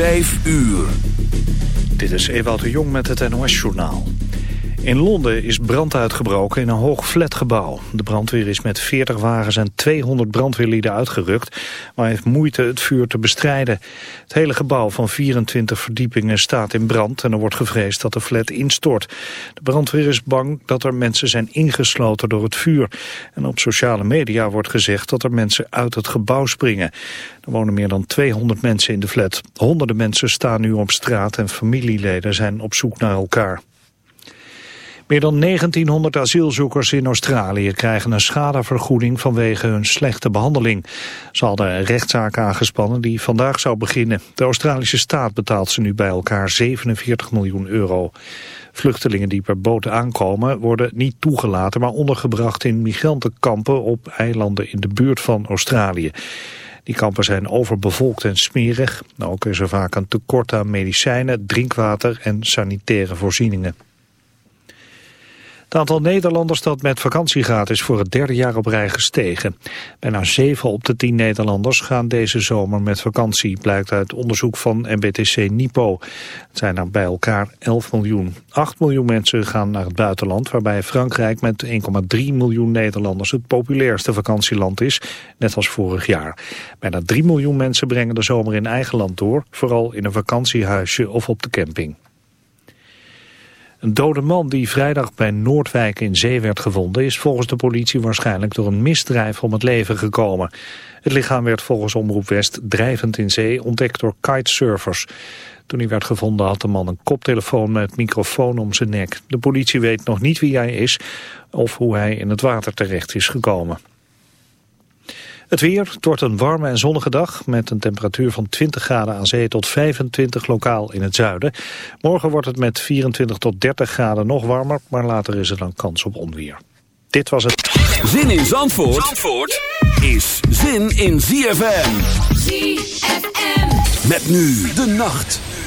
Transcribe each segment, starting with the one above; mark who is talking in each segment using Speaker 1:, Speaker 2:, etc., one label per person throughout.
Speaker 1: Vijf uur.
Speaker 2: Dit is Ewout de Jong met het NOS-journaal. In Londen is brand uitgebroken in een hoog flatgebouw. De brandweer is met 40 wagens en 200 brandweerlieden uitgerukt... maar heeft moeite het vuur te bestrijden. Het hele gebouw van 24 verdiepingen staat in brand... en er wordt gevreesd dat de flat instort. De brandweer is bang dat er mensen zijn ingesloten door het vuur. En op sociale media wordt gezegd dat er mensen uit het gebouw springen. Er wonen meer dan 200 mensen in de flat. Honderden mensen staan nu op straat en familieleden zijn op zoek naar elkaar. Meer dan 1900 asielzoekers in Australië krijgen een schadevergoeding vanwege hun slechte behandeling. Ze hadden een rechtszaak aangespannen die vandaag zou beginnen. De Australische staat betaalt ze nu bij elkaar 47 miljoen euro. Vluchtelingen die per boot aankomen worden niet toegelaten, maar ondergebracht in migrantenkampen op eilanden in de buurt van Australië. Die kampen zijn overbevolkt en smerig. Ook is er vaak een tekort aan medicijnen, drinkwater en sanitaire voorzieningen. Het aantal Nederlanders dat met vakantie gaat is voor het derde jaar op rij gestegen. Bijna 7 op de 10 Nederlanders gaan deze zomer met vakantie, blijkt uit onderzoek van NBTC Nipo. Het zijn er bij elkaar 11 miljoen. 8 miljoen mensen gaan naar het buitenland, waarbij Frankrijk met 1,3 miljoen Nederlanders het populairste vakantieland is, net als vorig jaar. Bijna 3 miljoen mensen brengen de zomer in eigen land door, vooral in een vakantiehuisje of op de camping. Een dode man die vrijdag bij Noordwijk in zee werd gevonden... is volgens de politie waarschijnlijk door een misdrijf om het leven gekomen. Het lichaam werd volgens Omroep West drijvend in zee ontdekt door kitesurfers. Toen hij werd gevonden had de man een koptelefoon met microfoon om zijn nek. De politie weet nog niet wie hij is of hoe hij in het water terecht is gekomen. Het weer, het wordt een warme en zonnige dag met een temperatuur van 20 graden aan zee tot 25 lokaal in het zuiden. Morgen wordt het met 24 tot 30 graden nog warmer, maar later is er dan kans op onweer. Dit was het.
Speaker 1: Zin in Zandvoort, Zandvoort is zin in ZFM. ZFM. Met nu de nacht.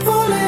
Speaker 3: pulling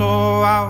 Speaker 4: so I